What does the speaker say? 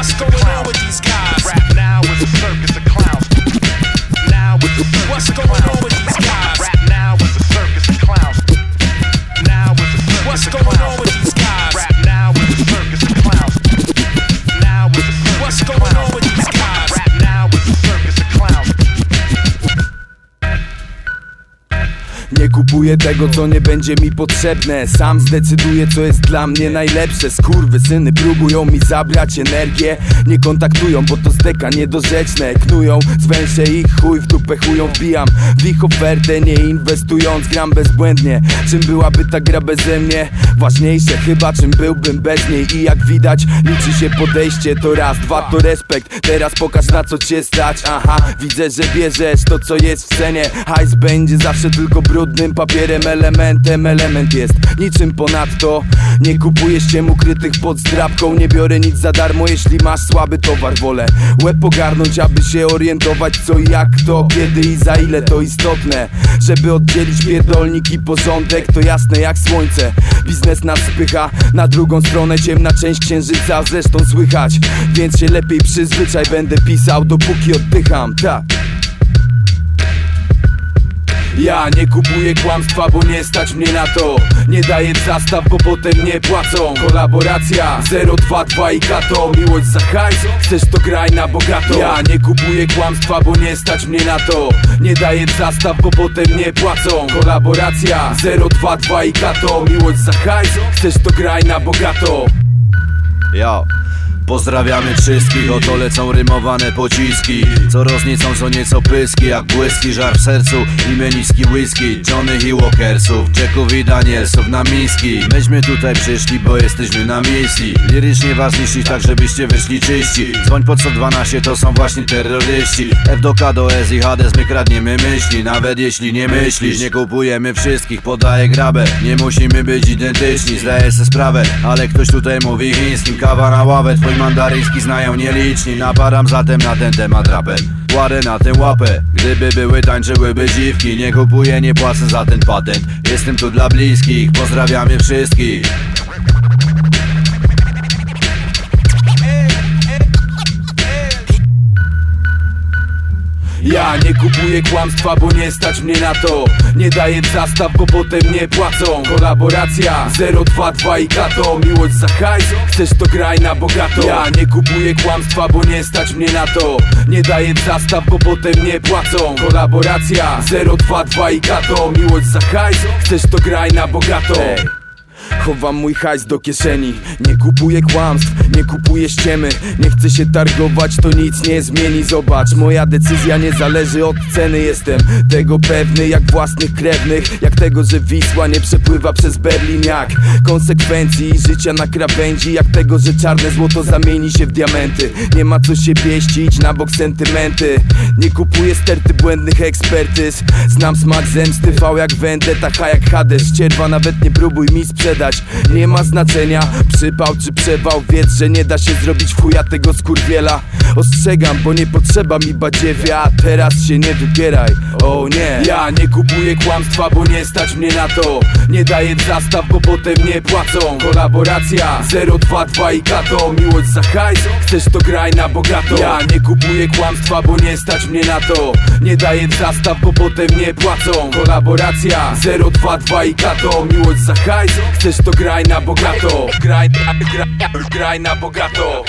What's going on with these guys? Nie kupuję tego, co nie będzie mi potrzebne. Sam zdecyduję, co jest dla mnie najlepsze. Skurwy syny próbują mi zabrać energię. Nie kontaktują, bo to zdeka niedorzeczne. Knują, zwęszę ich, chuj w dupę chują. Wbijam w ich ofertę, nie inwestując. Gram bezbłędnie, czym byłaby ta gra beze mnie? Ważniejsze chyba, czym byłbym bez niej. I jak widać, liczy się podejście. To raz, dwa, to respekt. Teraz pokaż na co cię stać. Aha, widzę, że bierzesz to, co jest w cenie. Hajs będzie zawsze tylko brudnym papierem. Elementem, element jest niczym ponadto. Nie kupujesz ciem ukrytych pod zdrabką Nie biorę nic za darmo, jeśli masz słaby towar. Wolę łeb pogarnąć, aby się orientować Co i jak, kto, kiedy i za ile to istotne. Żeby oddzielić pierdolnik i porządek To jasne jak słońce. Biznes nas spycha na drugą stronę Ciemna część księżyca zresztą słychać. Więc się lepiej przyzwyczaj Będę pisał dopóki oddycham, tak ja nie kupuję kłamstwa, bo nie stać mnie na to. Nie daję zastaw, bo potem nie płacą. Kolaboracja 022 i Kato. Miłość za hajs, chcesz to graj na bogato. Ja nie kupuję kłamstwa, bo nie stać mnie na to. Nie daję zastaw, bo potem nie płacą. Kolaboracja 022 i Kato. Miłość za hajs, chcesz to graj na bogato. Yo. Pozdrawiamy wszystkich, oto lecą rymowane pociski. Co rozniecą co nieco pyski, jak błyski Żar w sercu i meniski whisky. Johnny i Walkersów, Jacków i Danielsów na miski. Myśmy tutaj przyszli, bo jesteśmy na misji. Lirycznie was niszczyć tak, żebyście wyszli czyści. Dzwoń pod 112, to są właśnie terroryści. F do K do S i Hades, my kradniemy myśli. Nawet jeśli nie myślisz, nie kupujemy wszystkich Podaję grabę, nie musimy być identyczni Zdaję sobie sprawę, ale ktoś tutaj mówi chińskim. Kawa na ławę, twój mandaryński znają nieliczni. Napadam zatem na ten temat rapem. Kładę na tę łapę. Gdyby były tańczyłyby dziwki. Nie kupuję, nie płacę za ten patent. Jestem tu dla bliskich, pozdrawiamy wszystkich kupuję kłamstwa, bo nie stać mnie na to. Nie daję zastaw, bo potem nie płacą. Kolaboracja 022 i Kato. Miłość za hajs, chcesz to graj na bogato. Ja nie kupuję kłamstwa, bo nie stać mnie na to. Nie daję zastaw, bo potem nie płacą. Kolaboracja 022 i Kato. Miłość za hajs, chcesz to graj na bogato Chowam mój hajs do kieszeni. Nie kupuję kłamstw, nie kupuję ściemy. Nie chcę się targować, to nic nie zmieni. Zobacz, moja decyzja nie zależy od ceny. Jestem tego pewny jak własnych krewnych. Jak tego, że Wisła nie przepływa przez Berlin. Jak konsekwencji życia na krawędzi. Jak tego, że czarne złoto zamieni się w diamenty. Nie ma co się pieścić na bok sentymenty. Nie kupuję sterty błędnych ekspertyz. Znam smak zemsty, V jak Vendetta, H jak Hades. Ścierwa nawet nie próbuj mi sprzedać Nie ma znaczenia, przypał czy przewał. Wiedz, że nie da się zrobić chuja tego skurwiela. Ostrzegam, bo nie potrzeba mi badziewia. Teraz się nie wybieraj, o nie. Ja nie kupuję kłamstwa, bo nie stać mnie na to. Nie daję zastaw, bo potem nie płacą. Kolaboracja 022 i Kato. Miłość za hajs, chcesz to graj na bogato. Ja nie kupuję kłamstwa, bo nie stać mnie na to. Nie daję zastaw, bo potem nie płacą. Kolaboracja 022 i Kato. Miłość za hajs, chcesz czysto graj na bogato. Graj, graj, graj na bogato.